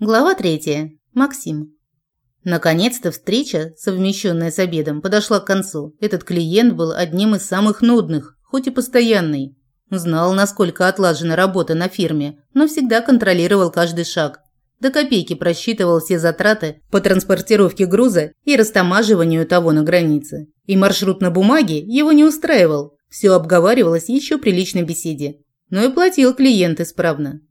Глава третья. Максим. Наконец-то встреча, совмещенная с обедом, подошла к концу. Этот клиент был одним из самых нудных, хоть и постоянный. Знал, насколько отлажена работа на фирме, но всегда контролировал каждый шаг. До копейки просчитывал все затраты по транспортировке груза и растамаживанию того на границе. И маршрут на бумаге его не устраивал. Все обговаривалось еще при личной беседе. Но и платил клиент исправно.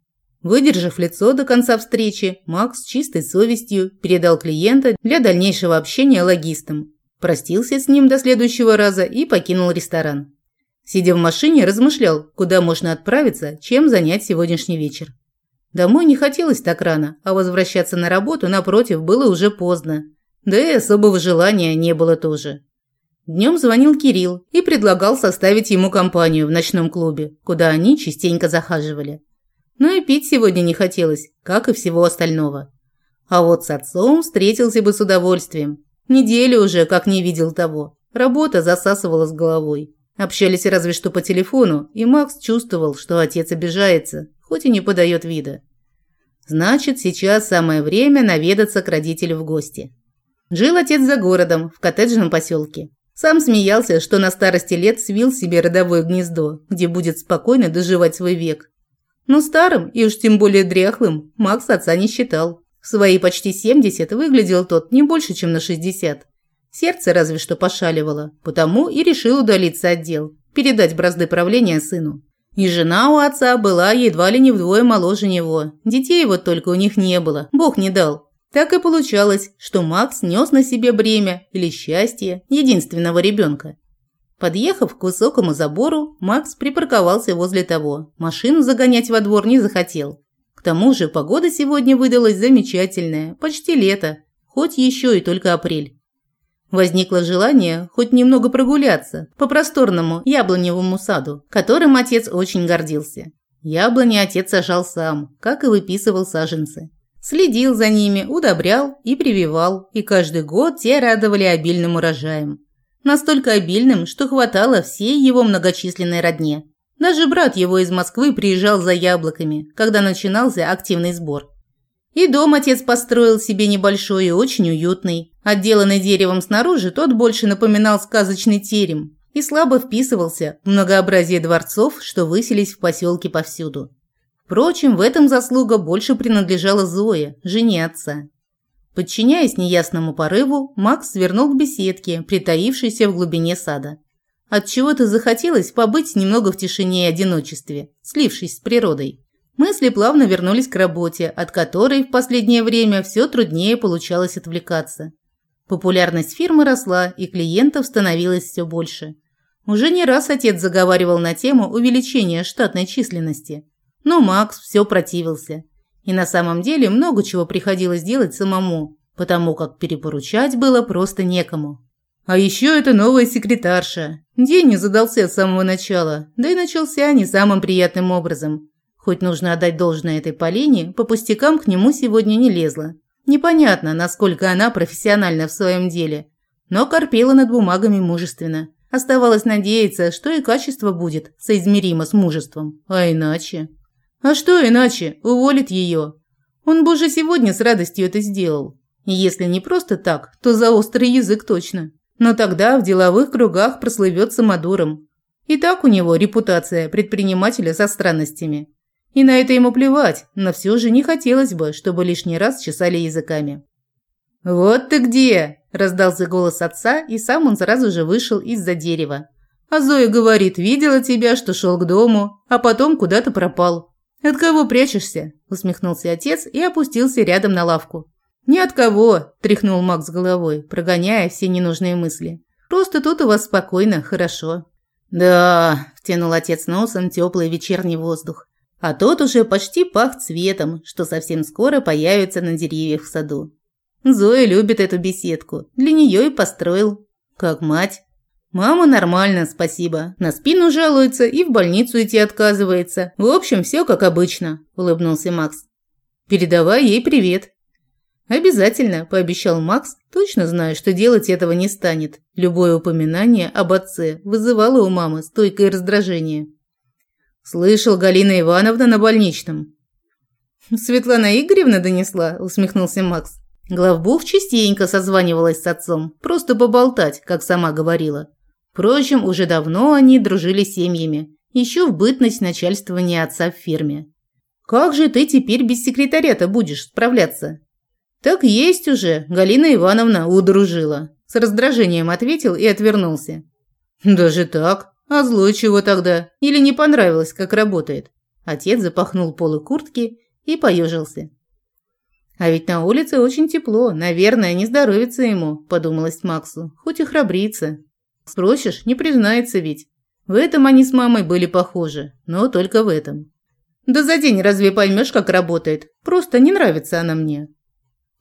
Выдержав лицо до конца встречи, Макс с чистой совестью передал клиента для дальнейшего общения логистам. Простился с ним до следующего раза и покинул ресторан. Сидя в машине, размышлял, куда можно отправиться, чем занять сегодняшний вечер. Домой не хотелось так рано, а возвращаться на работу, напротив, было уже поздно. Да и особого желания не было тоже. Днем звонил Кирилл и предлагал составить ему компанию в ночном клубе, куда они частенько захаживали. Но и пить сегодня не хотелось, как и всего остального. А вот с отцом встретился бы с удовольствием. Неделю уже как не видел того. Работа засасывала с головой. Общались разве что по телефону, и Макс чувствовал, что отец обижается, хоть и не подает вида. Значит, сейчас самое время наведаться к родителю в гости. Жил отец за городом, в коттеджном поселке. Сам смеялся, что на старости лет свил себе родовое гнездо, где будет спокойно доживать свой век, но старым, и уж тем более дряхлым, Макс отца не считал. В свои почти 70 выглядел тот не больше, чем на 60. Сердце разве что пошаливало, потому и решил удалиться от дел, передать бразды правления сыну. И жена у отца была едва ли не вдвое моложе него. Детей вот только у них не было, Бог не дал. Так и получалось, что Макс нес на себе бремя или счастье единственного ребенка. Подъехав к высокому забору, Макс припарковался возле того. Машину загонять во двор не захотел. К тому же погода сегодня выдалась замечательная, почти лето, хоть еще и только апрель. Возникло желание хоть немного прогуляться по просторному яблоневому саду, которым отец очень гордился. Яблони отец сажал сам, как и выписывал саженцы. Следил за ними, удобрял и прививал, и каждый год те радовали обильным урожаем. Настолько обильным, что хватало всей его многочисленной родне. Даже брат его из Москвы приезжал за яблоками, когда начинался активный сбор. И дом отец построил себе небольшой и очень уютный. Отделанный деревом снаружи, тот больше напоминал сказочный терем и слабо вписывался в многообразие дворцов, что высились в поселке повсюду. Впрочем, в этом заслуга больше принадлежала Зое, жене отца. Подчиняясь неясному порыву, Макс свернул к беседке, притаившейся в глубине сада. От чего то захотелось побыть немного в тишине и одиночестве, слившись с природой. Мысли плавно вернулись к работе, от которой в последнее время все труднее получалось отвлекаться. Популярность фирмы росла, и клиентов становилось все больше. Уже не раз отец заговаривал на тему увеличения штатной численности. Но Макс все противился. И на самом деле много чего приходилось делать самому, потому как перепоручать было просто некому. А еще это новая секретарша. День не задался с самого начала, да и начался не самым приятным образом. Хоть нужно отдать должное этой Полине, по пустякам к нему сегодня не лезла. Непонятно, насколько она профессиональна в своем деле, но корпела над бумагами мужественно. Оставалось надеяться, что и качество будет соизмеримо с мужеством, а иначе... А что иначе? Уволит ее. Он бы уже сегодня с радостью это сделал. Если не просто так, то за острый язык точно. Но тогда в деловых кругах прослывет самодуром. И так у него репутация предпринимателя со странностями. И на это ему плевать, но все же не хотелось бы, чтобы лишний раз чесали языками. «Вот ты где!» – раздался голос отца, и сам он сразу же вышел из-за дерева. А Зоя говорит, видела тебя, что шел к дому, а потом куда-то пропал. «От кого прячешься?» – усмехнулся отец и опустился рядом на лавку. «Ни от кого!» – тряхнул Макс головой, прогоняя все ненужные мысли. «Просто тут у вас спокойно, хорошо». «Да», – втянул отец носом теплый вечерний воздух. А тот уже почти пах цветом, что совсем скоро появится на деревьях в саду. Зоя любит эту беседку, для нее и построил. Как мать. Мама нормально, спасибо. На спину жалуется и в больницу идти отказывается. В общем, все как обычно, улыбнулся Макс. Передавай ей привет. Обязательно, пообещал Макс, точно зная, что делать этого не станет. Любое упоминание об отце вызывало у мамы стойкое раздражение. Слышал, Галина Ивановна на больничном. Светлана Игоревна донесла, усмехнулся Макс. Главбух частенько созванивалась с отцом, просто поболтать, как сама говорила. Впрочем, уже давно они дружили семьями, еще в бытность начальствования отца в фирме. «Как же ты теперь без секретаря-то будешь справляться?» «Так есть уже, Галина Ивановна удружила», – с раздражением ответил и отвернулся. «Даже так? А злой чего тогда? Или не понравилось, как работает?» Отец запахнул полы куртки и поежился. «А ведь на улице очень тепло, наверное, не здоровится ему», – подумалось Максу, – «хоть и храбрится». Спросишь, не признается ведь. В этом они с мамой были похожи, но только в этом. Да за день разве поймешь, как работает? Просто не нравится она мне.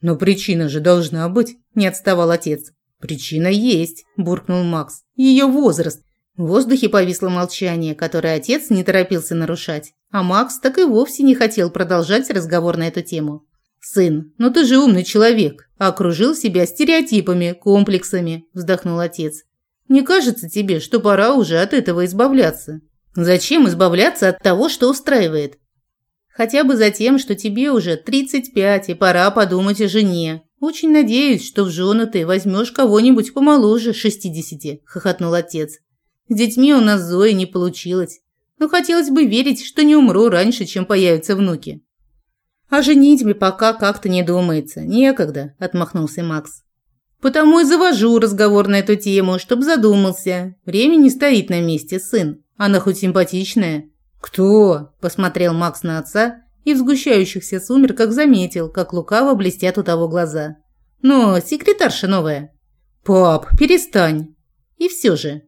Но причина же должна быть, не отставал отец. Причина есть, буркнул Макс. Ее возраст. В воздухе повисло молчание, которое отец не торопился нарушать. А Макс так и вовсе не хотел продолжать разговор на эту тему. «Сын, ну ты же умный человек, окружил себя стереотипами, комплексами», – вздохнул отец. Не кажется тебе, что пора уже от этого избавляться? Зачем избавляться от того, что устраивает? Хотя бы за тем, что тебе уже 35 и пора подумать о жене. Очень надеюсь, что в жены ты возьмешь кого-нибудь помоложе 60, хохотнул отец. С детьми у нас Зои не получилось. Но хотелось бы верить, что не умру раньше, чем появятся внуки. О женитьбе пока как-то не думается. Некогда, отмахнулся Макс. Потому и завожу разговор на эту тему, чтоб задумался. Время не стоит на месте, сын. Она хоть симпатичная. Кто? Посмотрел Макс на отца и в сгущающихся сумерках заметил, как лукаво блестят у того глаза. Но секретарша новая. Пап, перестань. И все же.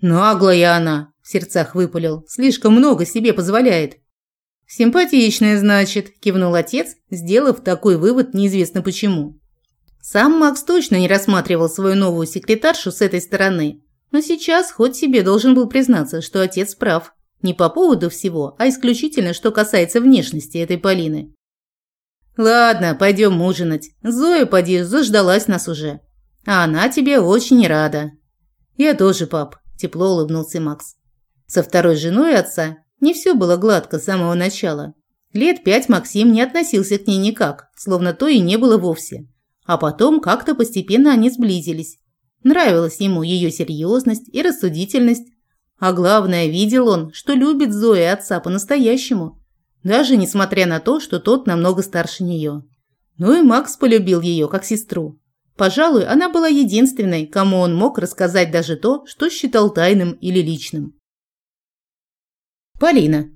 Наглая она, в сердцах выпалил. Слишком много себе позволяет. Симпатичная, значит, кивнул отец, сделав такой вывод неизвестно почему. Сам Макс точно не рассматривал свою новую секретаршу с этой стороны, но сейчас хоть себе должен был признаться, что отец прав. Не по поводу всего, а исключительно, что касается внешности этой Полины. «Ладно, пойдем ужинать. Зоя, поди, заждалась нас уже. А она тебе очень рада». «Я тоже, пап», – тепло улыбнулся Макс. Со второй женой отца не все было гладко с самого начала. Лет пять Максим не относился к ней никак, словно то и не было вовсе. А потом как-то постепенно они сблизились. Нравилась ему ее серьезность и рассудительность. А главное, видел он, что любит Зои отца по-настоящему. Даже несмотря на то, что тот намного старше нее. Ну и Макс полюбил ее как сестру. Пожалуй, она была единственной, кому он мог рассказать даже то, что считал тайным или личным. Полина.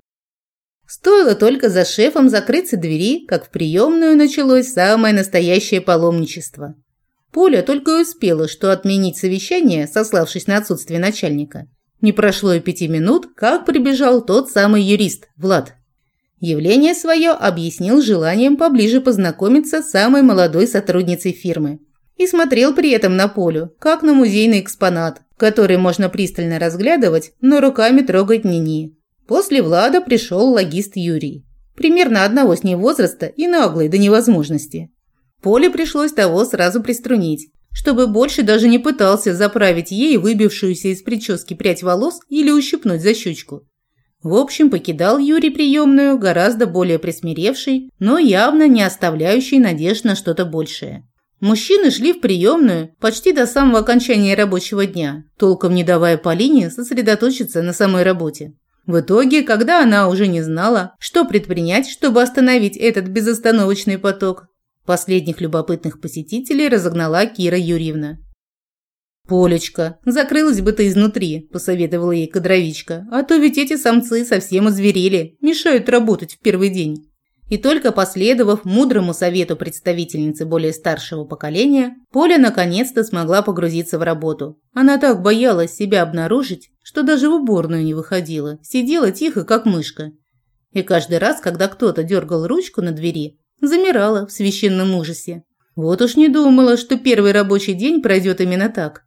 Стоило только за шефом закрыться двери, как в приемную началось самое настоящее паломничество. Поля только и успела, что отменить совещание, сославшись на отсутствие начальника. Не прошло и пяти минут, как прибежал тот самый юрист, Влад. Явление свое объяснил желанием поближе познакомиться с самой молодой сотрудницей фирмы. И смотрел при этом на Полю, как на музейный экспонат, который можно пристально разглядывать, но руками трогать не-не. После Влада пришел логист Юрий. Примерно одного с ней возраста и наглый до невозможности. Поле пришлось того сразу приструнить, чтобы больше даже не пытался заправить ей выбившуюся из прически прядь волос или ущипнуть за щечку. В общем, покидал Юрий приемную гораздо более присмиревший, но явно не оставляющий надежд на что-то большее. Мужчины шли в приемную почти до самого окончания рабочего дня, толком не давая Полине сосредоточиться на самой работе. В итоге, когда она уже не знала, что предпринять, чтобы остановить этот безостановочный поток, последних любопытных посетителей разогнала Кира Юрьевна. «Полечка, закрылась бы ты изнутри», – посоветовала ей кадровичка, «а то ведь эти самцы совсем озверели, мешают работать в первый день». И только последовав мудрому совету представительницы более старшего поколения, Поля наконец-то смогла погрузиться в работу. Она так боялась себя обнаружить, что даже в уборную не выходила, сидела тихо, как мышка. И каждый раз, когда кто-то дергал ручку на двери, замирала в священном ужасе. Вот уж не думала, что первый рабочий день пройдет именно так.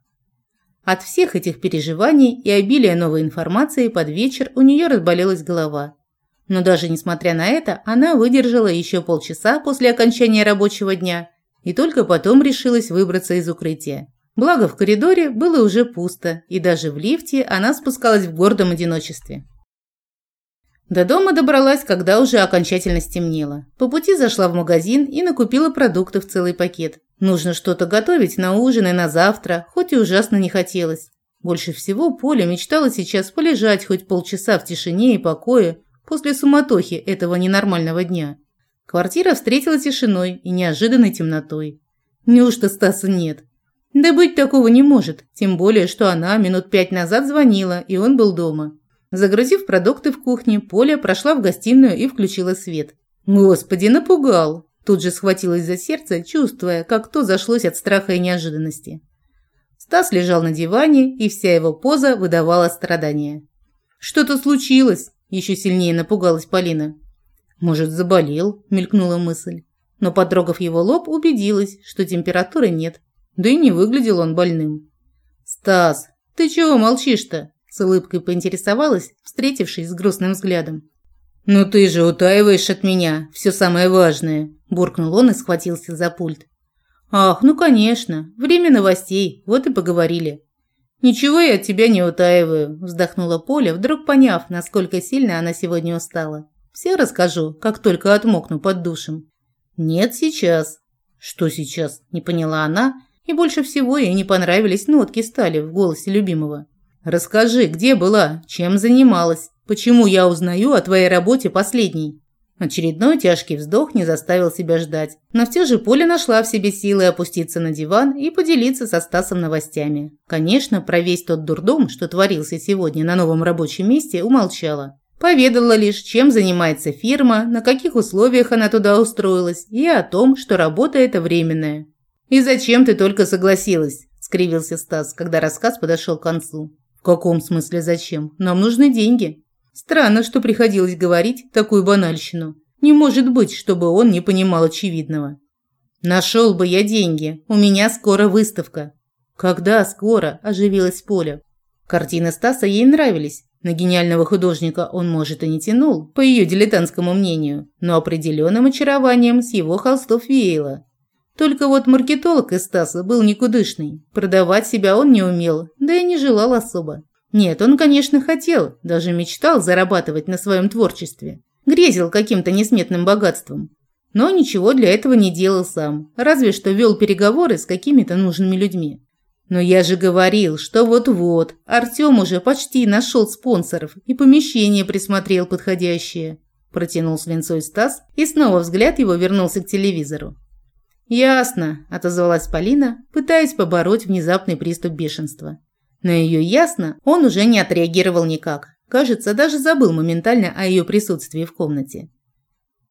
От всех этих переживаний и обилия новой информации под вечер у нее разболелась голова – но даже несмотря на это, она выдержала еще полчаса после окончания рабочего дня и только потом решилась выбраться из укрытия. Благо в коридоре было уже пусто, и даже в лифте она спускалась в гордом одиночестве. До дома добралась, когда уже окончательно стемнело. По пути зашла в магазин и накупила продуктов целый пакет. Нужно что-то готовить на ужин и на завтра, хоть и ужасно не хотелось. Больше всего Поля мечтала сейчас полежать хоть полчаса в тишине и покое после суматохи этого ненормального дня. Квартира встретила тишиной и неожиданной темнотой. Неужто Стаса нет? Да быть такого не может, тем более, что она минут пять назад звонила, и он был дома. Загрузив продукты в кухне, Поля прошла в гостиную и включила свет. Господи, напугал! Тут же схватилась за сердце, чувствуя, как то зашлось от страха и неожиданности. Стас лежал на диване, и вся его поза выдавала страдания. «Что-то случилось?» – еще сильнее напугалась Полина. «Может, заболел?» – мелькнула мысль. Но, потрогав его лоб, убедилась, что температуры нет. Да и не выглядел он больным. «Стас, ты чего молчишь-то?» С улыбкой поинтересовалась, встретившись с грустным взглядом. «Ну ты же утаиваешь от меня все самое важное», – буркнул он и схватился за пульт. «Ах, ну конечно, время новостей, вот и поговорили». «Ничего я от тебя не утаиваю», – вздохнула Поля, вдруг поняв, насколько сильно она сегодня устала. «Все расскажу, как только отмокну под душем». «Нет, сейчас». «Что сейчас?» – не поняла она, и больше всего ей не понравились нотки стали в голосе любимого. Расскажи, где была, чем занималась, почему я узнаю о твоей работе последней?» Очередной тяжкий вздох не заставил себя ждать, но все же Поля нашла в себе силы опуститься на диван и поделиться со Стасом новостями. Конечно, про весь тот дурдом, что творился сегодня на новом рабочем месте, умолчала. Поведала лишь, чем занимается фирма, на каких условиях она туда устроилась и о том, что работа эта временная. «И зачем ты только согласилась?» – скривился Стас, когда рассказ подошел к концу. В каком смысле зачем? Нам нужны деньги. Странно, что приходилось говорить такую банальщину. Не может быть, чтобы он не понимал очевидного. Нашел бы я деньги. У меня скоро выставка. Когда скоро? Оживилась Поля. Картины Стаса ей нравились. На гениального художника он, может, и не тянул, по ее дилетантскому мнению, но определенным очарованием с его холстов веяло. Только вот маркетолог из Стаса был никудышный. Продавать себя он не умел, да и не желал особо. Нет, он, конечно, хотел, даже мечтал зарабатывать на своем творчестве. Грезил каким-то несметным богатством. Но ничего для этого не делал сам, разве что вел переговоры с какими-то нужными людьми. Но я же говорил, что вот-вот, Артём уже почти нашел спонсоров и помещение присмотрел подходящее. Протянул с Стас, и снова взгляд его вернулся к телевизору. «Ясно», – отозвалась Полина, пытаясь побороть внезапный приступ бешенства. На ее «ясно» он уже не отреагировал никак. Кажется, даже забыл моментально о ее присутствии в комнате.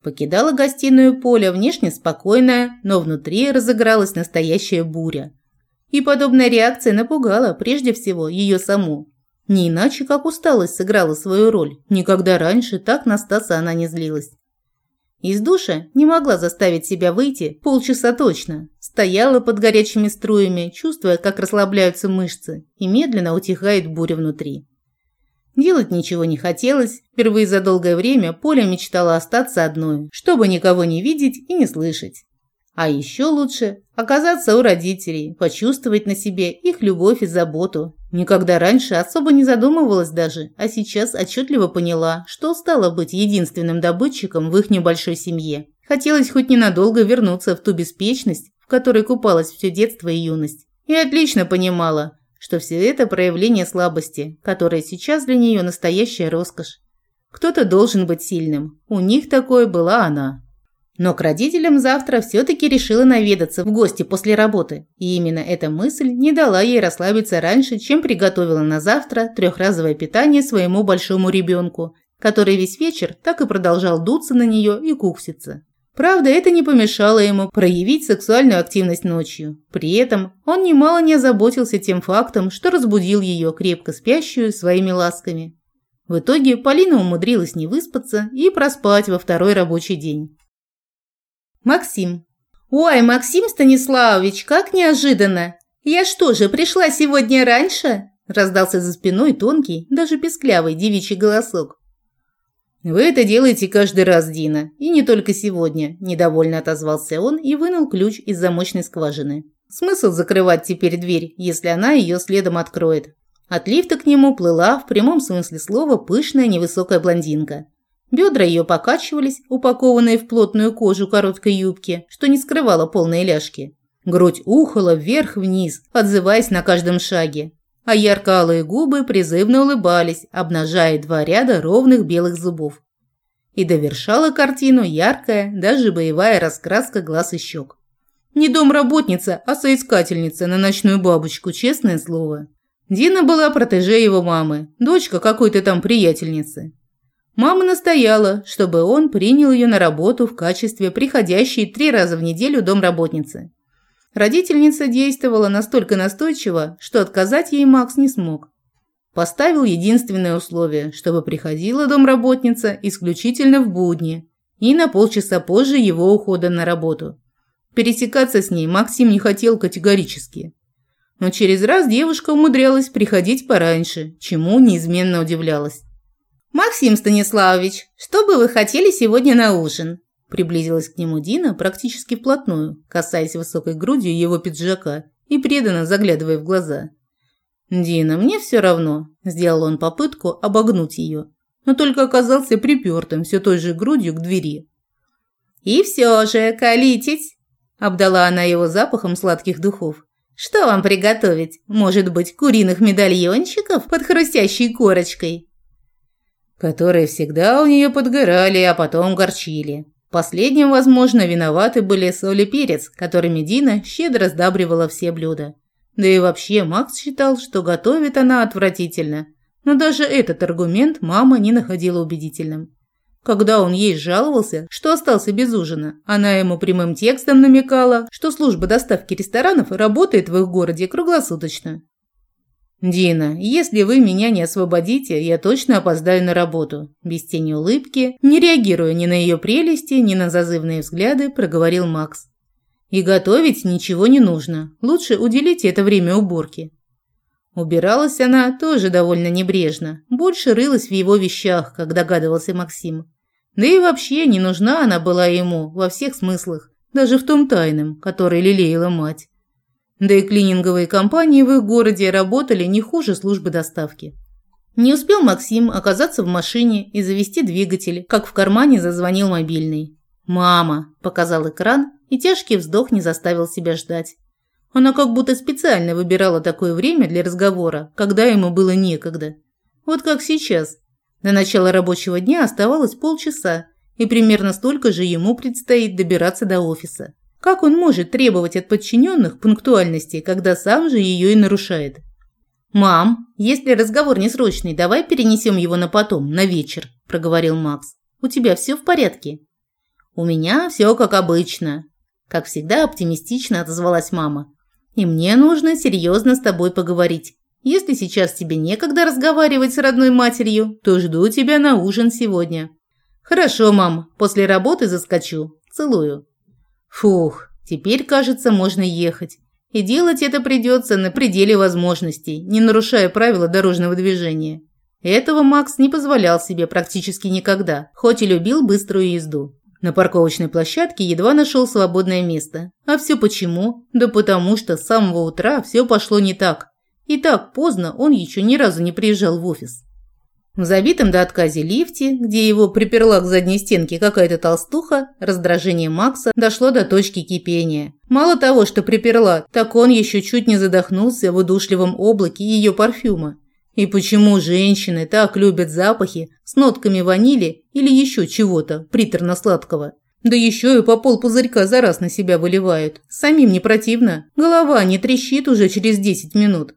Покидала гостиную Поля, внешне спокойная, но внутри разыгралась настоящая буря. И подобная реакция напугала прежде всего ее саму. Не иначе, как усталость сыграла свою роль. Никогда раньше так на Стаса она не злилась. Из душа не могла заставить себя выйти полчаса точно. Стояла под горячими струями, чувствуя, как расслабляются мышцы, и медленно утихает буря внутри. Делать ничего не хотелось. Впервые за долгое время Поля мечтала остаться одной, чтобы никого не видеть и не слышать. А еще лучше оказаться у родителей, почувствовать на себе их любовь и заботу. Никогда раньше особо не задумывалась даже, а сейчас отчетливо поняла, что стала быть единственным добытчиком в их небольшой семье. Хотелось хоть ненадолго вернуться в ту беспечность, в которой купалась все детство и юность. И отлично понимала, что все это проявление слабости, которое сейчас для нее настоящая роскошь. Кто-то должен быть сильным. У них такое была она. Но к родителям завтра все-таки решила наведаться в гости после работы. И именно эта мысль не дала ей расслабиться раньше, чем приготовила на завтра трехразовое питание своему большому ребенку, который весь вечер так и продолжал дуться на нее и кукситься. Правда, это не помешало ему проявить сексуальную активность ночью. При этом он немало не озаботился тем фактом, что разбудил ее крепко спящую своими ласками. В итоге Полина умудрилась не выспаться и проспать во второй рабочий день. Максим. «Ой, Максим Станиславович, как неожиданно! Я что же, пришла сегодня раньше?» Раздался за спиной тонкий, даже песклявый девичий голосок. «Вы это делаете каждый раз, Дина, и не только сегодня», – недовольно отозвался он и вынул ключ из замочной скважины. Смысл закрывать теперь дверь, если она ее следом откроет. От лифта к нему плыла в прямом смысле слова пышная невысокая блондинка. Бедра ее покачивались, упакованные в плотную кожу короткой юбки, что не скрывало полные ляжки. Грудь ухала вверх-вниз, отзываясь на каждом шаге. А ярко-алые губы призывно улыбались, обнажая два ряда ровных белых зубов. И довершала картину яркая, даже боевая раскраска глаз и щек. Не домработница, а соискательница на ночную бабочку, честное слово. Дина была протеже его мамы, дочка какой-то там приятельницы. Мама настояла, чтобы он принял ее на работу в качестве приходящей три раза в неделю домработницы. Родительница действовала настолько настойчиво, что отказать ей Макс не смог. Поставил единственное условие, чтобы приходила домработница исключительно в будни и на полчаса позже его ухода на работу. Пересекаться с ней Максим не хотел категорически. Но через раз девушка умудрялась приходить пораньше, чему неизменно удивлялась. «Максим Станиславович, что бы вы хотели сегодня на ужин?» Приблизилась к нему Дина практически вплотную, касаясь высокой грудью его пиджака и преданно заглядывая в глаза. «Дина, мне все равно», – сделал он попытку обогнуть ее, но только оказался припертым все той же грудью к двери. «И все же, колитесь!» – обдала она его запахом сладких духов. «Что вам приготовить? Может быть, куриных медальончиков под хрустящей корочкой?» Которые всегда у нее подгорали, а потом горчили. Последним, возможно, виноваты были соль и перец, которыми Дина щедро сдабривала все блюда. Да и вообще Макс считал, что готовит она отвратительно. Но даже этот аргумент мама не находила убедительным. Когда он ей жаловался, что остался без ужина, она ему прямым текстом намекала, что служба доставки ресторанов работает в их городе круглосуточно. «Дина, если вы меня не освободите, я точно опоздаю на работу», без тени улыбки, не реагируя ни на ее прелести, ни на зазывные взгляды, проговорил Макс. «И готовить ничего не нужно. Лучше уделите это время уборке». Убиралась она тоже довольно небрежно, больше рылась в его вещах, как догадывался Максим. Да и вообще не нужна она была ему во всех смыслах, даже в том тайном, который лелеяла мать. Да и клининговые компании в их городе работали не хуже службы доставки. Не успел Максим оказаться в машине и завести двигатель, как в кармане зазвонил мобильный. «Мама!» – показал экран, и тяжкий вздох не заставил себя ждать. Она как будто специально выбирала такое время для разговора, когда ему было некогда. Вот как сейчас. До начала рабочего дня оставалось полчаса, и примерно столько же ему предстоит добираться до офиса. Как он может требовать от подчиненных пунктуальности, когда сам же ее и нарушает? «Мам, если разговор не срочный, давай перенесем его на потом, на вечер», – проговорил Макс. «У тебя все в порядке?» «У меня все как обычно», – как всегда оптимистично отозвалась мама. «И мне нужно серьезно с тобой поговорить. Если сейчас тебе некогда разговаривать с родной матерью, то жду тебя на ужин сегодня». «Хорошо, мам, после работы заскочу. Целую». Фух, теперь, кажется, можно ехать. И делать это придется на пределе возможностей, не нарушая правила дорожного движения. Этого Макс не позволял себе практически никогда, хоть и любил быструю езду. На парковочной площадке едва нашел свободное место. А все почему? Да потому что с самого утра все пошло не так. И так поздно он еще ни разу не приезжал в офис. В забитом до отказа лифте, где его приперла к задней стенке какая-то толстуха, раздражение Макса дошло до точки кипения. Мало того, что приперла, так он еще чуть не задохнулся в удушливом облаке ее парфюма. И почему женщины так любят запахи с нотками ванили или еще чего-то приторно-сладкого? Да еще и по пол пузырька за раз на себя выливают. Самим не противно. Голова не трещит уже через 10 минут.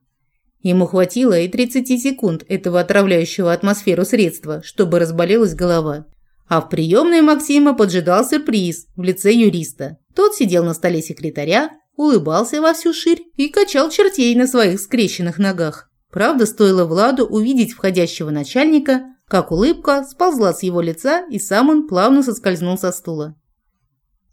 Ему хватило и 30 секунд этого отравляющего атмосферу средства, чтобы разболелась голова. А в приемной Максима поджидал сюрприз в лице юриста. Тот сидел на столе секретаря, улыбался во всю ширь и качал чертей на своих скрещенных ногах. Правда, стоило Владу увидеть входящего начальника, как улыбка сползла с его лица, и сам он плавно соскользнул со стула.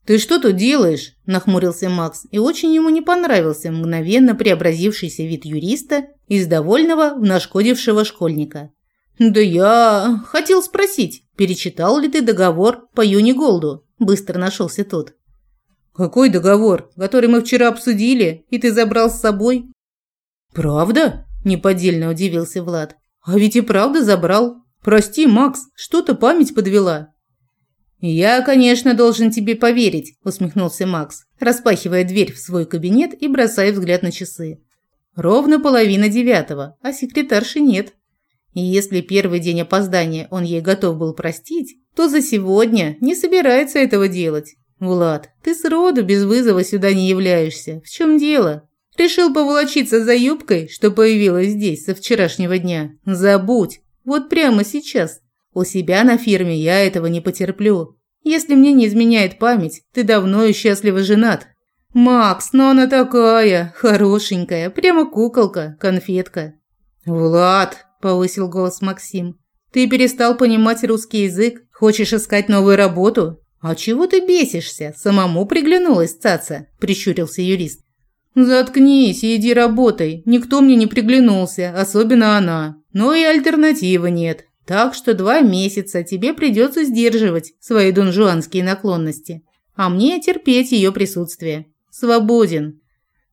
«Ты что тут делаешь?» – нахмурился Макс, и очень ему не понравился мгновенно преобразившийся вид юриста из довольного в нашкодившего школьника. «Да я хотел спросить, перечитал ли ты договор по Юни Голду?» – быстро нашелся тот. «Какой договор, который мы вчера обсудили, и ты забрал с собой?» «Правда?» – неподдельно удивился Влад. «А ведь и правда забрал. «Прости, Макс, что-то память подвела». «Я, конечно, должен тебе поверить», – усмехнулся Макс, распахивая дверь в свой кабинет и бросая взгляд на часы. Ровно половина девятого, а секретарши нет. И если первый день опоздания он ей готов был простить, то за сегодня не собирается этого делать. Влад, ты сроду без вызова сюда не являешься. В чем дело? Решил поволочиться за юбкой, что появилась здесь со вчерашнего дня? Забудь. Вот прямо сейчас. У себя на фирме я этого не потерплю. Если мне не изменяет память, ты давно и счастливо женат. Макс, но она такая, хорошенькая, прямо куколка, конфетка. Влад, повысил голос Максим. Ты перестал понимать русский язык? Хочешь искать новую работу? А чего ты бесишься? Самому приглянулась цаца, прищурился юрист. Заткнись и иди работай. Никто мне не приглянулся, особенно она. Но и альтернативы нет. Так что два месяца тебе придется сдерживать свои донжуанские наклонности, а мне терпеть ее присутствие. Свободен.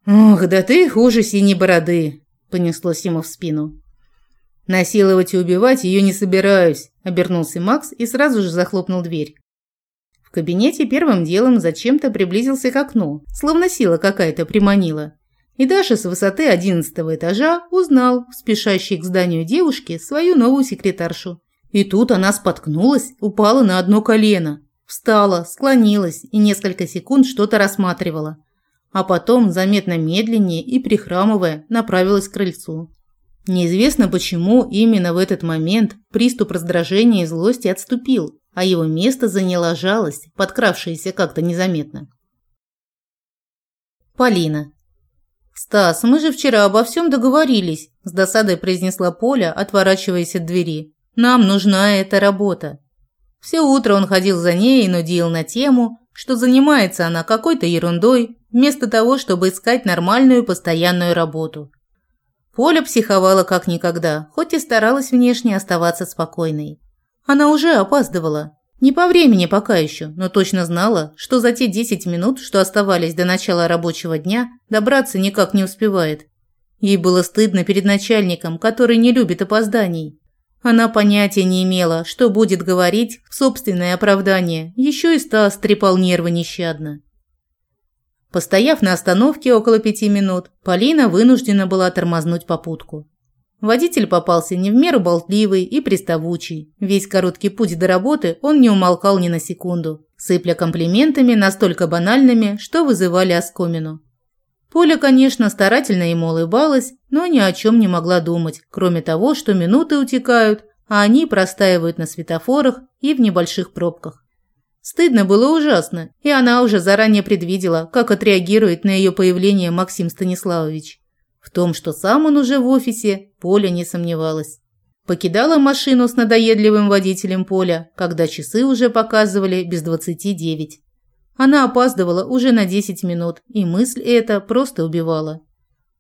Ох, да ты хуже синей бороды, понеслось ему в спину. Насиловать и убивать ее не собираюсь, обернулся Макс и сразу же захлопнул дверь. В кабинете первым делом зачем-то приблизился к окну, словно сила какая-то приманила. И Даша с высоты одиннадцатого этажа узнал в спешащей к зданию девушки свою новую секретаршу. И тут она споткнулась, упала на одно колено, встала, склонилась и несколько секунд что-то рассматривала. А потом, заметно медленнее и прихрамывая, направилась к крыльцу. Неизвестно почему именно в этот момент приступ раздражения и злости отступил, а его место заняла жалость, подкравшаяся как-то незаметно. Полина. «Стас, мы же вчера обо всем договорились», – с досадой произнесла Поля, отворачиваясь от двери. «Нам нужна эта работа». Все утро он ходил за ней и нудил на тему, что занимается она какой-то ерундой, вместо того, чтобы искать нормальную постоянную работу. Поля психовала как никогда, хоть и старалась внешне оставаться спокойной. Она уже опаздывала, не по времени пока еще, но точно знала, что за те 10 минут, что оставались до начала рабочего дня, добраться никак не успевает. Ей было стыдно перед начальником, который не любит опозданий. Она понятия не имела, что будет говорить в собственное оправдание, еще и Стас трепал нервы нещадно. Постояв на остановке около пяти минут, Полина вынуждена была тормознуть попутку. Водитель попался не в меру болтливый и приставучий. Весь короткий путь до работы он не умолкал ни на секунду, сыпля комплиментами настолько банальными, что вызывали оскомину. Поля, конечно, старательно ему улыбалась, но ни о чем не могла думать, кроме того, что минуты утекают, а они простаивают на светофорах и в небольших пробках. Стыдно было ужасно, и она уже заранее предвидела, как отреагирует на ее появление Максим Станиславович. В том, что сам он уже в офисе, Поля не сомневалась. Покидала машину с надоедливым водителем Поля, когда часы уже показывали без двадцати девять. Она опаздывала уже на десять минут, и мысль эта просто убивала.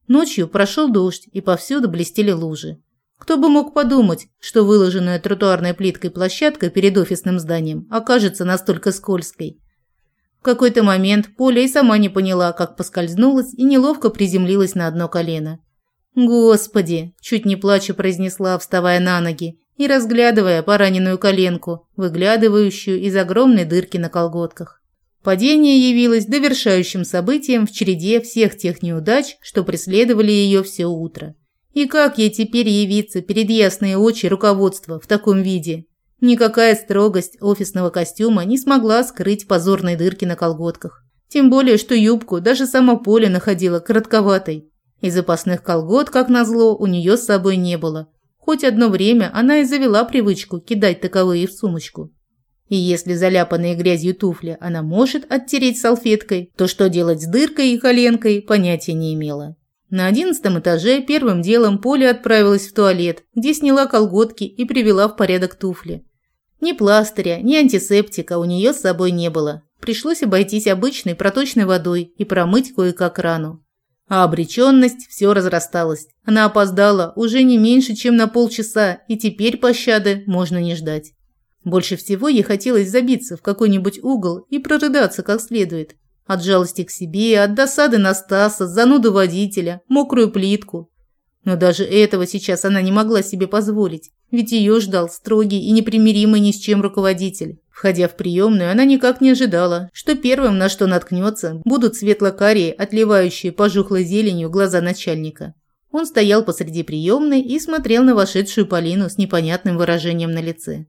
Ночью прошел дождь, и повсюду блестели лужи. Кто бы мог подумать, что выложенная тротуарной плиткой площадка перед офисным зданием окажется настолько скользкой. Какой-то момент Поля и сама не поняла, как поскользнулась и неловко приземлилась на одно колено. «Господи!» – чуть не плача произнесла, вставая на ноги и разглядывая пораненную коленку, выглядывающую из огромной дырки на колготках. Падение явилось довершающим событием в череде всех тех неудач, что преследовали ее все утро. И как ей теперь явиться перед ясные очи руководства в таком виде? Никакая строгость офисного костюма не смогла скрыть позорной дырки на колготках. Тем более, что юбку даже сама Поля находила коротковатой. И запасных колгот, как назло, у нее с собой не было. Хоть одно время она и завела привычку кидать таковые в сумочку. И если заляпанные грязью туфли она может оттереть салфеткой, то что делать с дыркой и коленкой, понятия не имела. На одиннадцатом этаже первым делом Поля отправилась в туалет, где сняла колготки и привела в порядок туфли. Ни пластыря, ни антисептика у нее с собой не было. Пришлось обойтись обычной проточной водой и промыть кое-как рану. А обреченность все разрасталась. Она опоздала уже не меньше, чем на полчаса, и теперь пощады можно не ждать. Больше всего ей хотелось забиться в какой-нибудь угол и прорыдаться как следует. От жалости к себе, от досады на Стаса, зануду водителя, мокрую плитку. Но даже этого сейчас она не могла себе позволить. Ведь ее ждал строгий и непримиримый ни с чем руководитель. Входя в приемную, она никак не ожидала, что первым, на что наткнется, будут светло-карие, отливающие пожухлой зеленью глаза начальника. Он стоял посреди приемной и смотрел на вошедшую Полину с непонятным выражением на лице.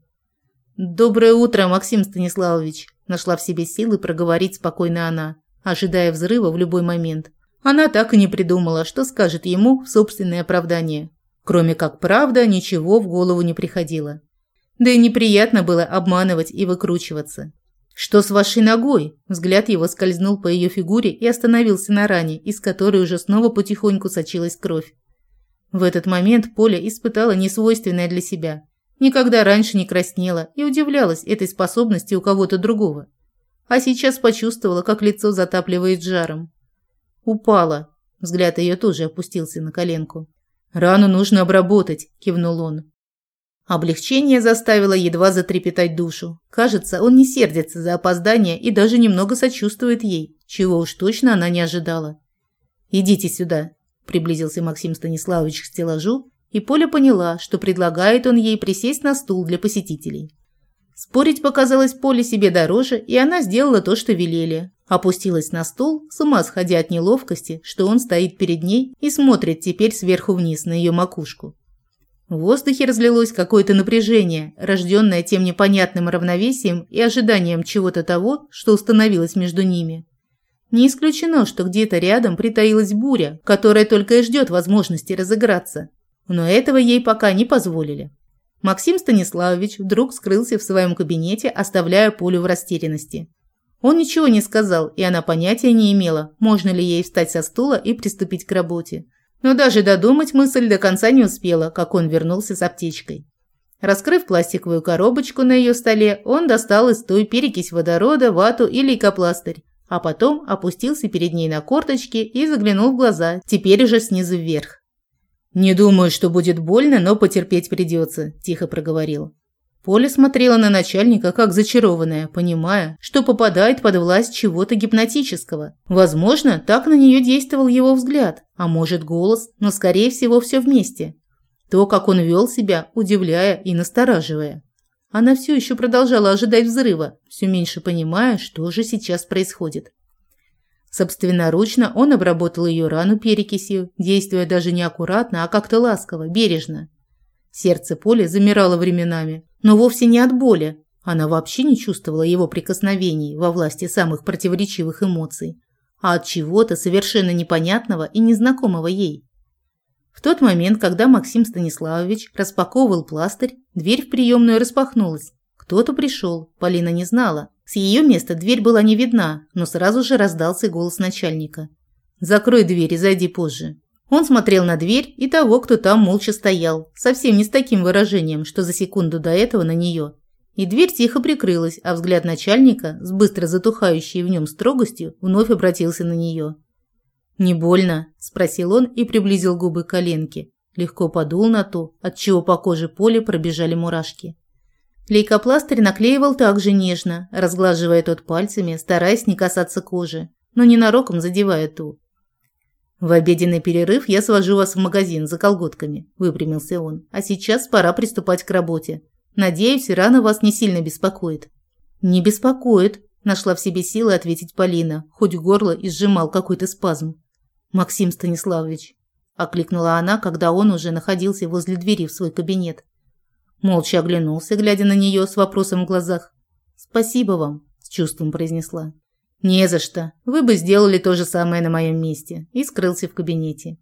«Доброе утро, Максим Станиславович», – нашла в себе силы проговорить спокойно она, ожидая взрыва в любой момент. Она так и не придумала, что скажет ему в собственное оправдание. Кроме как правда, ничего в голову не приходило. Да и неприятно было обманывать и выкручиваться. «Что с вашей ногой?» Взгляд его скользнул по ее фигуре и остановился на ране, из которой уже снова потихоньку сочилась кровь. В этот момент Поля испытала несвойственное для себя. Никогда раньше не краснела и удивлялась этой способности у кого-то другого. А сейчас почувствовала, как лицо затапливает жаром. Упала. Взгляд ее тоже опустился на коленку. «Рану нужно обработать», – кивнул он. Облегчение заставило едва затрепетать душу. Кажется, он не сердится за опоздание и даже немного сочувствует ей, чего уж точно она не ожидала. «Идите сюда», – приблизился Максим Станиславович к стеллажу, и Поля поняла, что предлагает он ей присесть на стул для посетителей. Спорить показалось Поле себе дороже, и она сделала то, что велели. Опустилась на стул, с ума сходя от неловкости, что он стоит перед ней и смотрит теперь сверху вниз на ее макушку. В воздухе разлилось какое-то напряжение, рожденное тем непонятным равновесием и ожиданием чего-то того, что установилось между ними. Не исключено, что где-то рядом притаилась буря, которая только и ждет возможности разыграться. Но этого ей пока не позволили. Максим Станиславович вдруг скрылся в своем кабинете, оставляя Полю в растерянности. Он ничего не сказал, и она понятия не имела, можно ли ей встать со стула и приступить к работе. Но даже додумать мысль до конца не успела, как он вернулся с аптечкой. Раскрыв пластиковую коробочку на ее столе, он достал из той перекись водорода, вату и лейкопластырь, а потом опустился перед ней на корточки и заглянул в глаза, теперь уже снизу вверх. «Не думаю, что будет больно, но потерпеть придется», – тихо проговорил. Поля смотрела на начальника как зачарованная, понимая, что попадает под власть чего-то гипнотического. Возможно, так на нее действовал его взгляд, а может голос, но скорее всего все вместе. То, как он вел себя, удивляя и настораживая. Она все еще продолжала ожидать взрыва, все меньше понимая, что же сейчас происходит. Собственноручно он обработал ее рану перекисью, действуя даже не аккуратно, а как-то ласково, бережно. Сердце Поли замирало временами, но вовсе не от боли. Она вообще не чувствовала его прикосновений во власти самых противоречивых эмоций, а от чего-то совершенно непонятного и незнакомого ей. В тот момент, когда Максим Станиславович распаковывал пластырь, дверь в приемную распахнулась. Кто-то пришел, Полина не знала. С ее места дверь была не видна, но сразу же раздался голос начальника. «Закрой дверь и зайди позже». Он смотрел на дверь и того, кто там молча стоял, совсем не с таким выражением, что за секунду до этого на нее. И дверь тихо прикрылась, а взгляд начальника, с быстро затухающей в нем строгостью, вновь обратился на нее. «Не больно?» – спросил он и приблизил губы к коленке. Легко подул на то, отчего по коже Поли пробежали мурашки. Лейкопластырь наклеивал также нежно, разглаживая тот пальцами, стараясь не касаться кожи, но ненароком задевая ту. «В обеденный перерыв я свожу вас в магазин за колготками», – выпрямился он. «А сейчас пора приступать к работе. Надеюсь, рана вас не сильно беспокоит». «Не беспокоит», – нашла в себе силы ответить Полина, хоть горло и сжимал какой-то спазм. «Максим Станиславович», – окликнула она, когда он уже находился возле двери в свой кабинет. Молча оглянулся, глядя на нее с вопросом в глазах. «Спасибо вам», – с чувством произнесла. «Не за что. Вы бы сделали то же самое на моем месте». И скрылся в кабинете.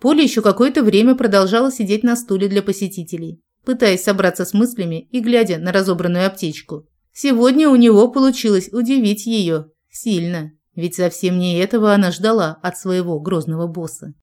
Поля еще какое-то время продолжала сидеть на стуле для посетителей, пытаясь собраться с мыслями и глядя на разобранную аптечку. Сегодня у него получилось удивить ее. Сильно. Ведь совсем не этого она ждала от своего грозного босса.